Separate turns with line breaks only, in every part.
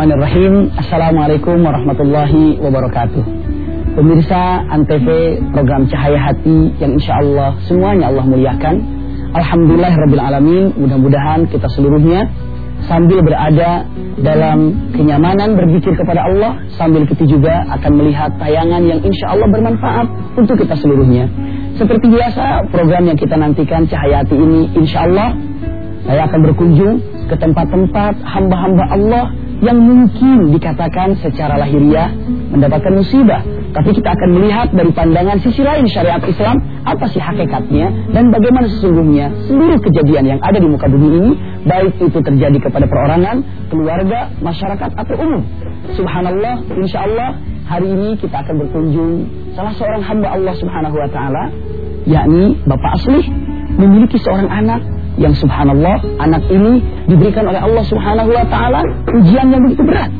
Bismillahirrahmanirrahim. Assalamualaikum warahmatullahi wabarakatuh. Pemirsa Antv program Cahaya Hati Yang insya Allah semuanya Allah muliakan. Alhamdulillah Rabbil Alamin Mudah-mudahan kita seluruhnya Sambil berada dalam kenyamanan berzikir kepada Allah Sambil kita juga akan melihat tayangan yang insya Allah bermanfaat Untuk kita seluruhnya. Seperti biasa program yang kita nantikan Cahaya Hati ini insya Allah Saya akan berkunjung ke tempat-tempat hamba-hamba Allah yang mungkin dikatakan secara lahiriah mendapatkan musibah. Tapi kita akan melihat dari pandangan sisi lain syariat Islam apa sih hakikatnya dan bagaimana sesungguhnya seluruh kejadian yang ada di muka bumi ini baik itu terjadi kepada perorangan, keluarga, masyarakat atau umum. Subhanallah, insya Allah hari ini kita akan berkunjung salah seorang hamba Allah Subhanahu Wa Taala yakni Bapak Aslih memiliki seorang anak yang subhanallah anak ini diberikan oleh Allah Subhanahu wa taala ujian yang begitu berat.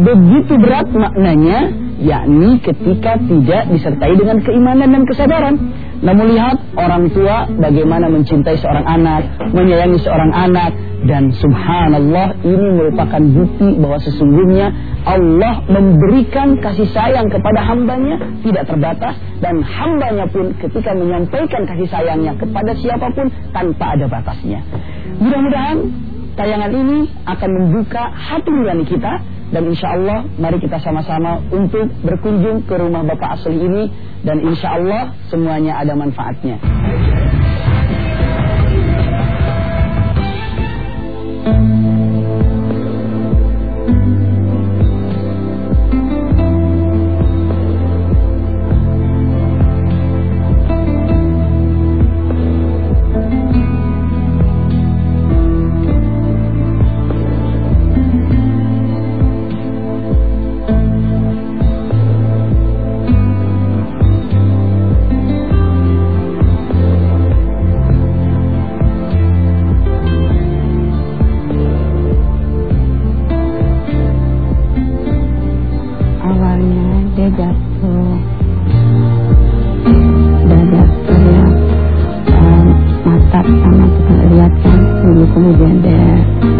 Begitu berat maknanya yakni ketika tidak disertai dengan keimanan dan kesadaran. Namun lihat orang tua bagaimana mencintai seorang anak, menyayangi seorang anak dan subhanallah ini merupakan bukti bahwa sesungguhnya Allah memberikan kasih sayang kepada hambanya tidak terbatas dan hambanya pun ketika menyampaikan kasih sayangnya kepada siapa pun tanpa ada batasnya. Mudah-mudahan tayangan ini akan membuka hati nurani kita dan insya Allah mari kita sama-sama untuk berkunjung ke rumah Bapak Asli ini dan insya Allah semuanya ada manfaatnya.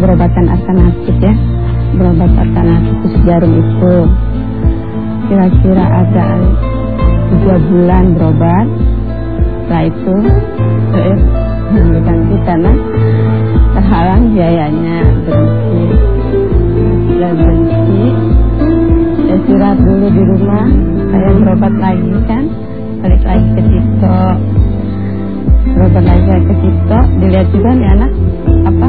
berobatan alternatif ya. Berobat alternatif khusus jarum itu. Kira-kira ada tiga bulan berobat. Setelah itu eh, saya memberikan tanah terhalang biayanya. Berhenti. Dan berhenti istirahat dulu di rumah. Saya berobat lagi kan. Balik lagi ke TikTok. Berobat lagi ke TikTok. Dilihat juga nih anak apa?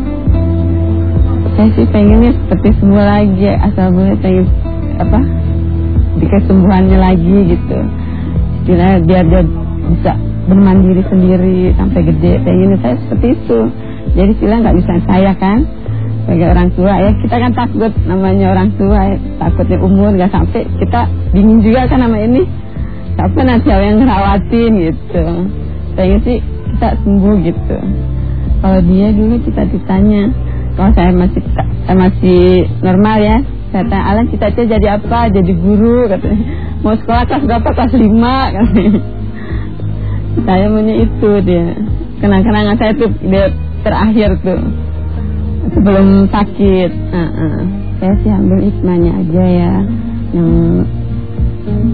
saya sih pengennya seperti semua lagi asal boleh pengen apa di kesembuhannya lagi gitu. Biar biar dia bisa bermandiri sendiri sampai gede pengennya saya seperti itu. Jadi sila nggak bisa saya kan sebagai orang tua. Ya kita kan takut namanya orang tua ya, takutnya umur nggak sampai kita dingin juga kan nama ini. Siapa nanti yang ngerawatin gitu. Pengen sih kita sembuh gitu. Kalau dia dulu kita ditanya kalau saya masih saya masih normal ya. Tanya Alan cita cita jadi apa? Jadi guru? Katanya mau sekolah kelas berapa? Kelas lima. Katanya. Saya maunya itu dia. Kenang-kenangan saya tuh dia terakhir tuh. Sebelum sakit. Uh -uh. saya sih ambil hikmahnya aja ya. Yang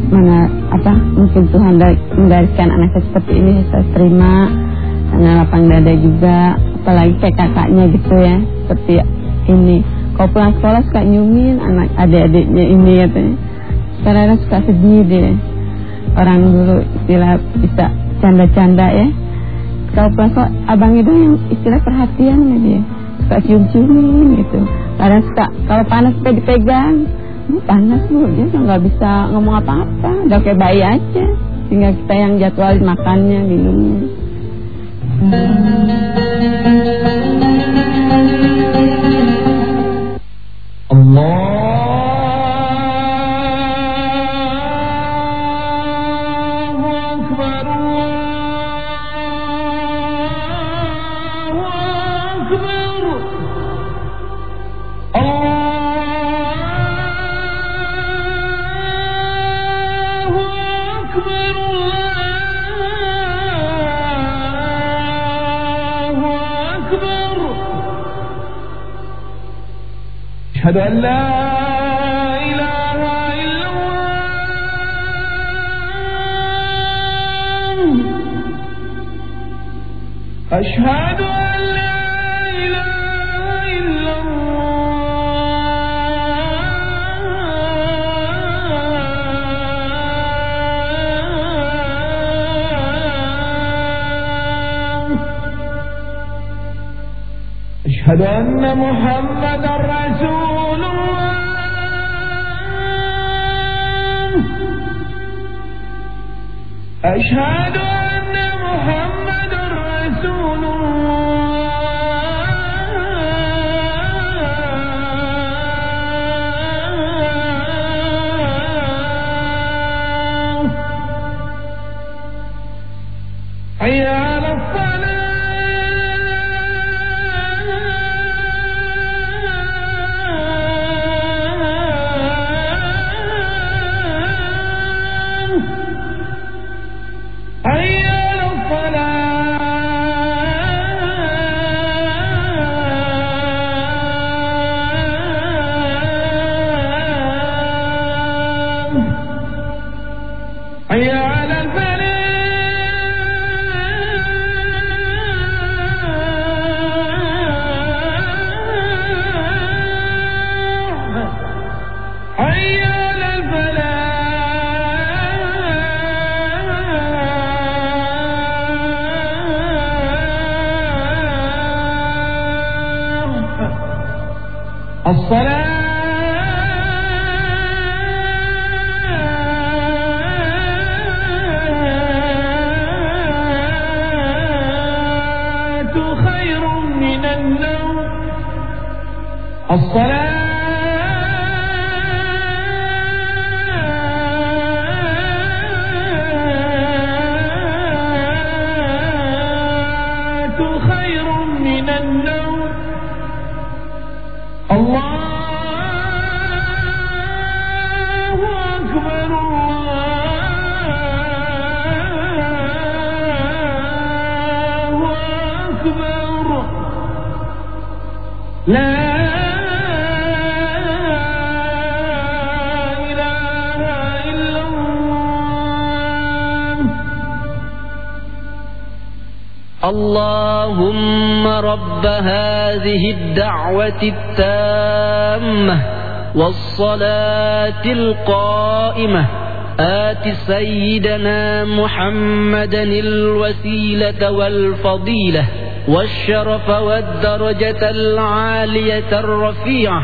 mana apa mungkin Tuhan menggariskan anak saya seperti ini saya terima. Karena lapang dada juga apalagi kayak kakaknya gitu ya seperti ini Kalau pulang sekolah suka nyumin anak adik-adiknya ini katanya. Kadang-kadang suka sedih deh. Orang dulu istilah bisa canda-canda ya. Kalau pulang sekolah abang itu yang istilah perhatian sama dia. Suka cium-ciumin gitu. Kadang suka kalau panas suka dipegang. Bu panas bu, dia nggak bisa ngomong apa-apa. Udah kayak bayi aja. Tinggal kita yang jadwalin makannya, minumnya.
أشهد أن لا أشهد أن لا إله إلا الله. أشهد أن محمدا رسول أشهد أن محمدا رسول الله. حي على الفلاح. الصلاة الصلاة
اللهم رب هذه الدعوة التامة والصلاة القائمة. آت سيدنا محمدا الوسيلة والفضيلة والشرف والدرجة العالية الرفيعة.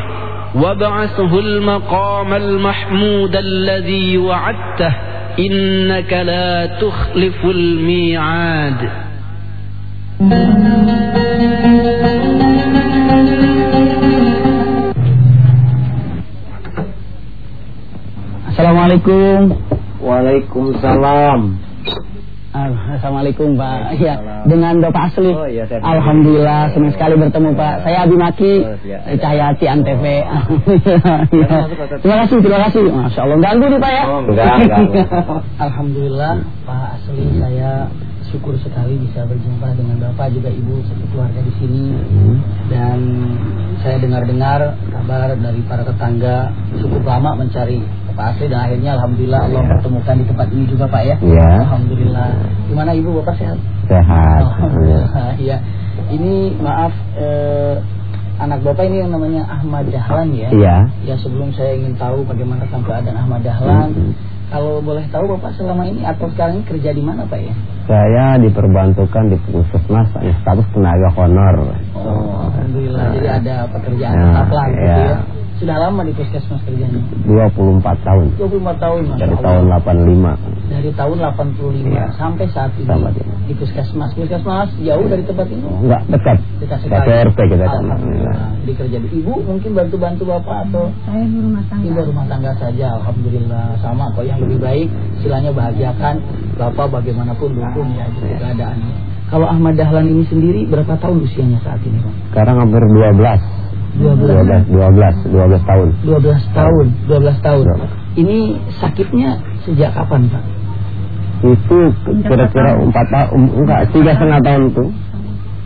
وابعثه المقام المحمود الذي وعدته. إنك لا تخلف الميعاد.
Assalamualaikum.
Waalaikumsalam.
Assalamualaikum Pak. Ya, dengan Bapak Asli.
Oh, iya, saya-
Alhamdulillah senang sekali bertemu Pak. Saya Abi Maki
Oh, iya.
dari Cahyati Antv. Ya.
masuk, Pak.
Terima kasih, terima kasih. Masya Allah, ganggu nih Pak ya.
Oh, enggak, enggak.
Alhamdulillah Pak Asli saya syukur sekali bisa berjumpa dengan Bapak juga Ibu satu keluarga di sini dan saya dengar-dengar kabar dari para tetangga cukup lama mencari Bapak Asli dan akhirnya Alhamdulillah Allah
Iya.
pertemukan di tempat ini juga Pak ya.
Iya.
Alhamdulillah. Gimana Ibu Bapak sehat?
Sehat.
Alhamdulillah. Ya. Ini maaf eh, anak bapak ini yang namanya Ahmad Dahlan ya.
Iya.
Ya sebelum saya ingin tahu bagaimana ada Ahmad Dahlan,
Mm-mm.
Kalau boleh tahu bapak selama ini atau sekarang ini kerja di mana pak ya?
Saya diperbantukan di puskesmas hanya status tenaga honor.
Oh, alhamdulillah. Jadi ada pekerjaan
Ya,
tetap lah gitu
ya.
Ya. Sudah lama di puskesmas kerjanya?
24 tahun.
24 tahun Masya
Dari tahun 85.
Dari tahun 85
Iya.
sampai saat ini
Sampai ini.
di puskesmas. Puskesmas jauh dari tempat ini?
Enggak dekat.
Dekat
Ke
sekali.
CRT kita kan.
Alhamdulillah. Jadi kerja di ibu mungkin bantu-bantu bapak atau
Saya di rumah tangga.
ibu rumah tangga saja. Alhamdulillah sama kok yang lebih baik istilahnya bahagiakan bapak bagaimanapun dukung ya gitu keadaannya. Kalau Ahmad Dahlan ini sendiri berapa tahun usianya saat ini Pak?
Sekarang hampir 12.
12.
12, 12, 12 tahun.
12 tahun, 12 tahun.
Ya.
Ini sakitnya sejak kapan Pak?
Itu kira-kira 4 tahun, enggak, tiga setengah tahun tuh.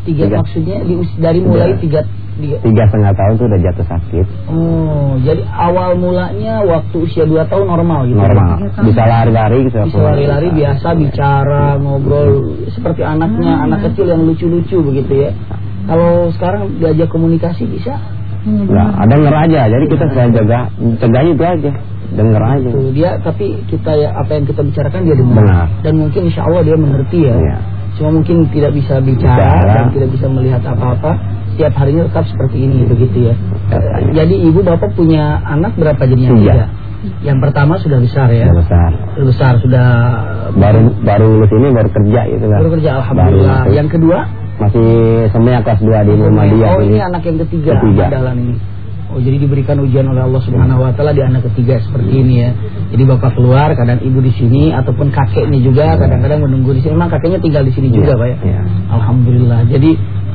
Tiga,
Tiga.
maksudnya di dari mulai
Tiga.
tiga,
setengah tahun tuh udah jatuh sakit.
Oh, jadi awal mulanya waktu usia 2 tahun normal gitu.
Normal. Bisa lari-lari, bisa,
Bisa lari-lari biasa bicara, ngobrol seperti anaknya, anak kecil yang lucu-lucu begitu ya. Kalau sekarang diajak komunikasi bisa?
Enggak, ada denger aja. Jadi kita saya jaga, cegahnya itu aja. Denger aja.
Tuh, dia tapi kita ya apa yang kita bicarakan dia dengar.
Benar.
Dan mungkin insya Allah dia mengerti ya.
Iya.
Cuma mungkin tidak bisa bicara
Bicara.
dan tidak bisa melihat apa-apa. Setiap harinya tetap seperti ini begitu ya.
Katanya.
Jadi ibu bapak punya anak berapa jadinya?
Tiga.
Yang pertama sudah besar ya.
Besar.
Sudah besar sudah
Baru baru lulus ini baru kerja gitu kan.
baru kerja alhamdulillah.
Baru
Yang kedua
masih semuanya kelas 2 di Muhammadiyah
Oh ini anak yang ketiga,
Ketiga.
Dahlan ini. Oh jadi diberikan ujian oleh Allah Subhanahu Wa Taala di anak ketiga seperti ini ya. Jadi bapak keluar, kadang ibu di sini ataupun kakeknya juga kadang-kadang menunggu di sini. Memang kakeknya tinggal di sini juga
Iya,
pak ya.
iya.
Alhamdulillah. Jadi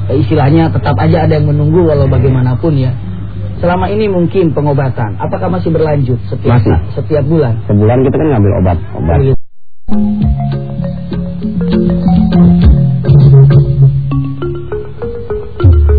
eh, istilahnya tetap aja ada yang menunggu walau bagaimanapun ya. Selama ini mungkin pengobatan, apakah masih berlanjut setiap
Masih.
setiap bulan?
Sebulan kita kan ngambil obat, obat.
Oh, gitu.